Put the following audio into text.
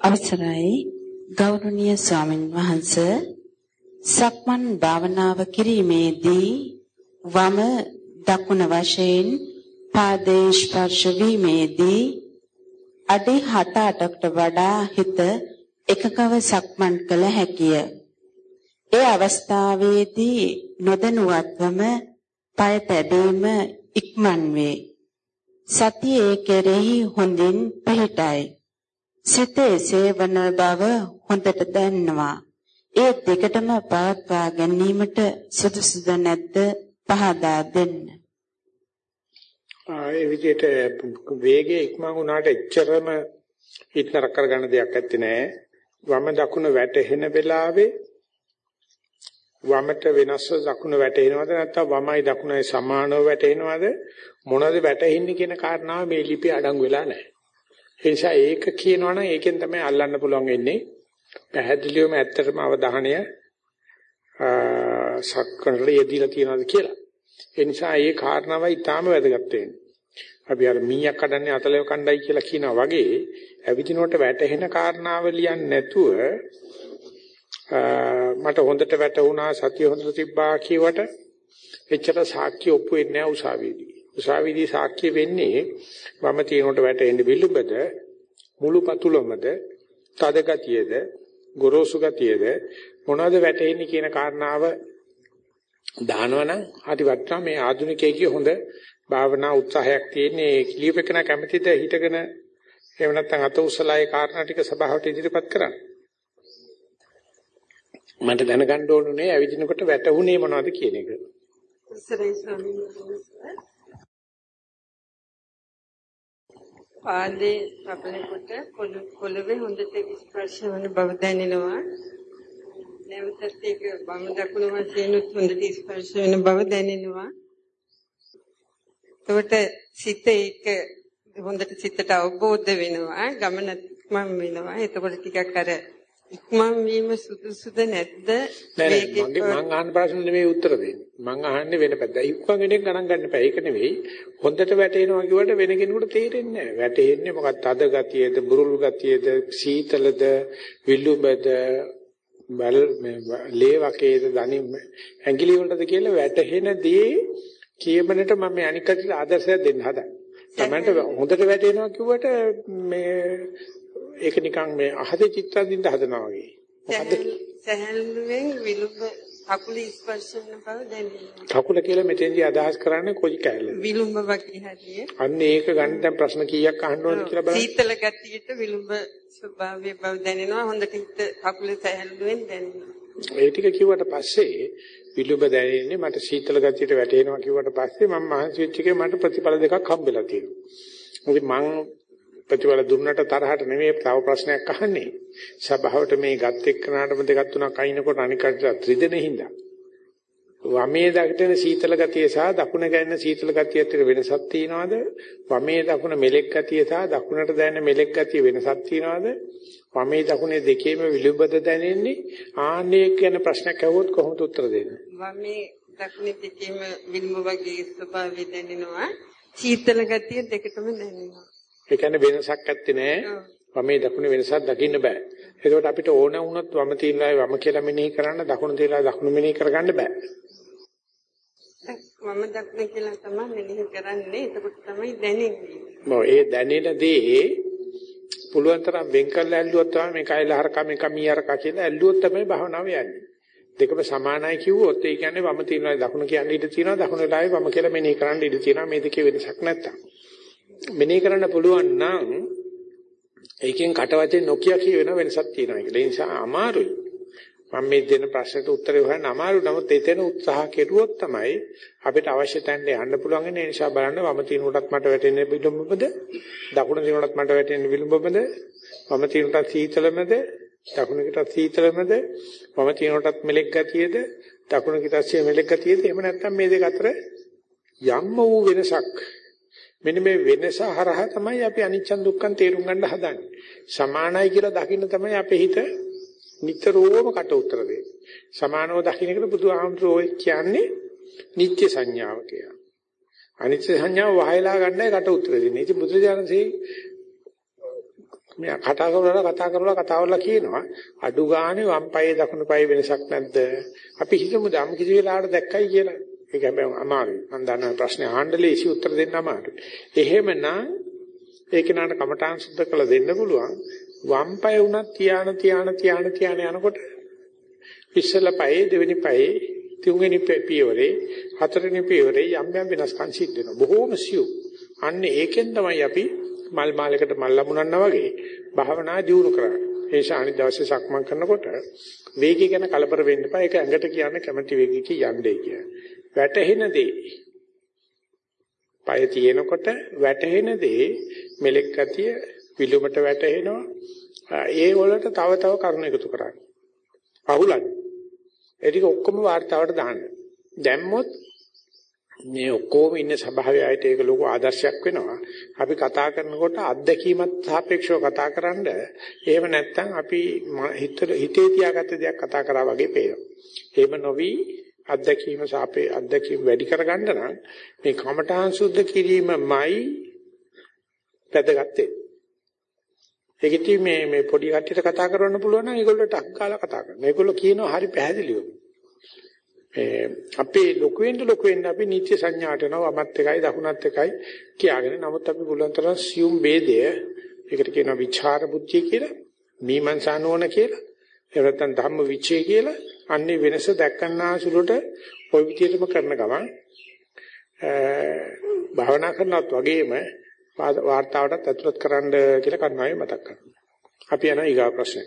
අවසරයි ගෞරවනීය ස්වාමින් වහන්සේ සක්මන් භාවනාව කිරීමේදී වම දකුණ වශයෙන් පාදේ ස්පර්ශ වීමේදී අඩි 7-8කට වඩා හිත එකකව සක්මන් කළ හැකිය. ඒ අවස්ථාවේදී නොදැනුවත්වම පය තැබීම ඉක්මන් වේ. සතියේ කෙරෙහි හොඳින් පිහිටයි. සිත එසේ වන බව හොඳට දැනනවා. ඒ දෙකටම පවත්වා ගැනීමට සුදුසුද නැද්ද පහදා දෙන්න. ඒ විදිහට වේගයේ ඉක්මන් වුණාට එච්චරම හිතනර කරගන්න දෙයක් ඇත්තේ නැහැ. වම දකුණ වැටෙන වෙලාවේ වමට වෙනස්ව දකුණ වැටෙනවද නැත්නම් වමයි දකුණයි සමානව වැටෙනවද මොනවද වැටෙන්නේ කියන කාරණාව මේ ලිපිය අඩංගු වෙලා නැහැ. ඒ නිසා ඒක කියනවනම් ඒකෙන් තමයි අල්ලන්න පුළුවන් වෙන්නේ. පැහැදිලිවම ඇත්තටම අවධානය සක්කරල යෙදিলা තියනවාද කියලා. ඒ නිසා මේ කාරණාවයි ඊටාම වැදගත් වෙන්නේ. අපි අර මීයක් කඩන්නේ අතලෙව කණ්ඩායි කියලා කියනා වගේ ඇවිදිනකොට වැටෙන කාරණාව ලියන්නේ නැතුව මට හොඳට වැටුණා සතිය හොඳට තිබ්බා කියවට එච්චර සාක්ෂි ඔප්පු වෙන්නේ නැහැ උසාවියේදී. උසාවියේදී සාක්ෂි වෙන්නේ වම තියනකොට වැටෙන්නේ විලුඹද මුළු පතුලමද තද ගතියද ගොරෝසු ගතියද මොනවද වැටෙන්නේ කියන කාරණාව දානවනම් හරි වටා මේ ආධුනිකයෙක්ගේ හොඳ භාවනා උත්සාහයක් තියෙන්නේ කිලියපෙකන කැමැතිද හිටගෙන එහෙම නැත්නම් අත උසලා ඒ කාරණා ටික සභාවට ඉදිරිපත් කරන්න. මට දැනගන්න ඕනේ ඇවිදිනකොට වැටුනේ මොනවද කියන එක. පාදේ තබනකොට පොළවේ හොඳට ස්පර්ශ වන බව දැනෙනවා. නැවතත් ඒක වම් දකුණු වශයෙන් හොඳට ස්පර්ශ වෙන බව දැනෙනවා. එතකොට සිත ඒක හොඳට සිතට අවබෝධ වෙනවා ගමන මම වෙනවා එතකොට ටිකක් අර ඉක්මන් වීම සුදුසුද නැද්ද? මේකේ මම අහන ප්‍රශ්න නෙමෙයි උත්තර දෙන්නේ. මම අහන්නේ වෙන පැත්ත. ඉක්මන් වෙන එක ගණන් ගන්න එපා ඒක නෙවෙයි හොඳට වැටෙනවා කියවට වෙන කෙනෙකුට තේරෙන්නේ නැහැ වැටෙන්නේ මොකක්ද? තද ගතියද? බුරුල් ගතියද? සීතලද? විලුඹද? බල ලේ වකේද? දනි ඇඟිලි වලටද කියලා වැටෙන දේ කියමනට මම මේ අනිකට ආදර්ශයක් දෙන්න හදා. තමන්ට හොඳට වැටෙනවා කිව්වට මේ ඒක නිකන් මේ අහසේ චිත්‍රයක් දින්න හදනවා වගේ. සහැල්ලුවෙන් විලුඹ කකුල ස්පර්ශ වෙන බව දැනෙනවා. කකුල කියලා මෙතෙන්දී අදහස් කරන්නේ කොයි කැලේ? විලුඹ වගේ හරිය. අන්න ඒක ගන්න දැන් ප්‍රශ්න කීයක් අහන්න ඕනද කියලා බලන්න. සීතල ගතියට විලුඹ ස්වභාවය බව දැනෙනවා. හොඳට හිත කකුල සහැල්ලුවෙන් දැනෙනවා. ඒ ටික කිව්වට පස්සේ විලුඹ දැනෙන්නේ මට සීතල ගතියට වැටෙනවා කිව්වට පස්සේ මම මහන්සි වෙච්ච එකේ මට ප්‍රතිඵල දෙකක් හම්බෙලා තියෙනවා. මොකද මං ප්‍රතිඵල දුන්නට තරහට නෙමෙයි තව ප්‍රශ්නයක් අහන්නේ. සභාවට මේ ගත් එක්කනටම දෙකක් තුනක් අයින්කොට අනිකට ත්‍රිදෙනෙ හින්දා. වමේ දකින සීතල ගතිය සහ දකුණ ගැන සීතල ගතිය අතර වෙනසක් තියනවාද? වමේ දකුණ මෙලෙක් ගතිය සහ දකුණට දැනෙන මෙලෙක් ගතිය වෙනසක් තියනවාද? වමේ දකුණේ දෙකේම විලුඹද දැනෙන්නේ? ආන්නේ කියන ප්‍රශ්නයක් අහුවොත් කොහොමද උත්තර දෙන්නේ? වමේ දකුණේ දෙකේම විලුඹ වගේ ස්වභාවය දැනෙනවා. සීතල ගතිය දෙකටම දැනෙනවා. ඒ කියන්නේ වෙනසක් ඇත්තේ නෑ. වමේ දකුණේ වෙනසක් දකින්න බෑ. ඒකට අපිට ඕන වුණොත් වම තියලා වම කියලා මෙනෙහි කරන්න දකුණ තියලා දකුණ මෙනෙහි කරගන්න බෑ. වම දකුණ කියලා තමයි මෙනෙහි කරන්නේ. එතකොට තමයි දැනෙන්නේ. මො ඒ දැනෙන දේ පුළුවන් තරම් වෙන් කරලා ඇල්ලුවොත් තමයි මේ කයලහරක මේක මීහරක කියලා ඇල්ලුවොත් තමයි භාවනාව යන්නේ. දෙකම සමානයි කිව්වොත් ඒ කියන්නේ වම තියනවා දකුණ කියන්නේ ඉඳ තියනවා දකුණ වෙලාවේ වම කියලා මෙනෙහි කරන්න ඉඳ තියනවා මේ දෙකේ වෙනසක් නැත්තම්. මෙනෙහි කරන්න පුළුවන් නම් ඒකෙන් කටවචේ නොකිය කියන වෙනසක් තියෙනවා කියලා. ඒ නිසා අමාරුයි. මම මේ දෙන ප්‍රශ්නට උත්තර හොයන්න අමාරු නමුත් එතන උත්සාහ කෙරුවොත් තමයි අපිට අවශ්‍ය තැනට යන්න පුළුවන්. ඒ නිසා බලන්න වම තිනුටත් මට වැටෙන්නේ විලුඹද දකුණ තිනුටත් මට වැටෙන්නේ විලුඹද වම තිනුටත් සීතලමද? දකුණකටත් සීතලමද? වම තිනුටත් මෙලෙක් ගතියද? දකුණකටත් මෙලෙක් ගතියද එහෙම නැත්නම් මේ දෙක අතර යම් වූ වෙනසක් මෙන්න මේ වෙනස හරහා තමයි අපි අනිච්ච දුක්ඛන් තේරුම් ගන්න හදන්නේ. සමානයි කියලා දකින්න තමයි අපේ හිත නිතරම කට උතර දෙන්නේ. සමානව දකින්නකට බුදුහාමුදුරුවෝ කියන්නේ නිත්‍ය සංඥාව කියලා. අනිත්‍ය සංඥාව වහයලා ගන්නයි කට උතර දෙන්නේ. ඉතින් බුදුජානකසේ මෙයා කතා කරලා කතා කරලා කතා කරලා කියනවා අඩු ගානේ වම් පායේ දකුණු පායේ වෙනසක් නැද්ද? අපි හිතමු ධම් කිසි වෙලාවකට දැක්කයි කියලා. ඒක හැබැයි අමාරුයි. මම දන්න ප්‍රශ්නේ අහන්න ලේසි උත්තර දෙන්න අමාරුයි. එහෙමනම් ඒක නාට කමඨාන් සුද්ධ කළ දෙන්න පුළුවන්. වම් පාය උනත් තියාන තියාන තියාන තියාන යනකොට ඉස්සල පායේ දෙවෙනි පායේ තුන්වෙනි පියවරේ හතරවෙනි පියවරේ යම් යම් වෙනස්කම් සිද්ධ වෙනවා. බොහෝම සියුම්. අන්න ඒකෙන් තමයි අපි මල් මාලයකට මල් ලැබුණා වගේ භාවනා දියුණු කරන්නේ. ඒ ශානි දවසේ සක්මන් කරනකොට වේගය ගැන කලබල වෙන්න එපා. ඒක ඇඟට කියන්නේ කැමැති වේගයක යන්නේ කියලා. වැටහෙන දේ. පය තියෙනකොට වැටහෙන දේ මෙලෙක් ගතිය විලුමට වැටෙනවා ඒ වලට තව තව කරුණු එකතු කරන්න. අහුලන්න. ඒක ඔක්කොම වார்த்தාවට දාන්න. දැම්මොත් මේ ඔක්කොම ඉන්න සභාවේ ඒක ලොකු ආදර්ශයක් වෙනවා. අපි කතා කරනකොට අත්දැකීමත් සාපේක්ෂව කතා කරන්න. එහෙම නැත්නම් අපි හිතේ තියාගත්ත දෙයක් කතා කරා වගේ පේනවා. එහෙම නොවි අත්දැකීම සාපේ අත්දැකීම වැඩි කරගන්න නම් මේ කමඨාන් සුද්ධ කිරීමමයි වැදගත්තේ. ඒකෙදි මේ මේ පොඩි කට්ටියට කතා කරන්න පුළුවන් නම් ඒගොල්ලෝ ටක් ගාලා කතා කරනවා. මේගොල්ලෝ කියනවා හරි මේ අපේ ලොකු වෙන්න ලොකු වෙන්න අපි නිත්‍ය සංඥාට යනවා වමත් එකයි දකුණත් එකයි කියාගෙන. නමුත් අපි පුළුවන් තරම් සියුම් ભેදය ඒකට කියනවා විචාර බුද්ධිය කියලා මීමන්සා නෝන කියලා එහෙම නැත්නම් ධම්ම විචේ කියලා අන්නේ වෙනස දැක්කන්නාසුලට ওই විදිහටම කරන ගමන් භාවනා කරනත් වගේම වාර්තාවටත් ඇතුළත් කරන්න කියලා කර්ණාවේ මතක් කරනවා. අපි යනවා ඊගා ප්‍රශ්නේ.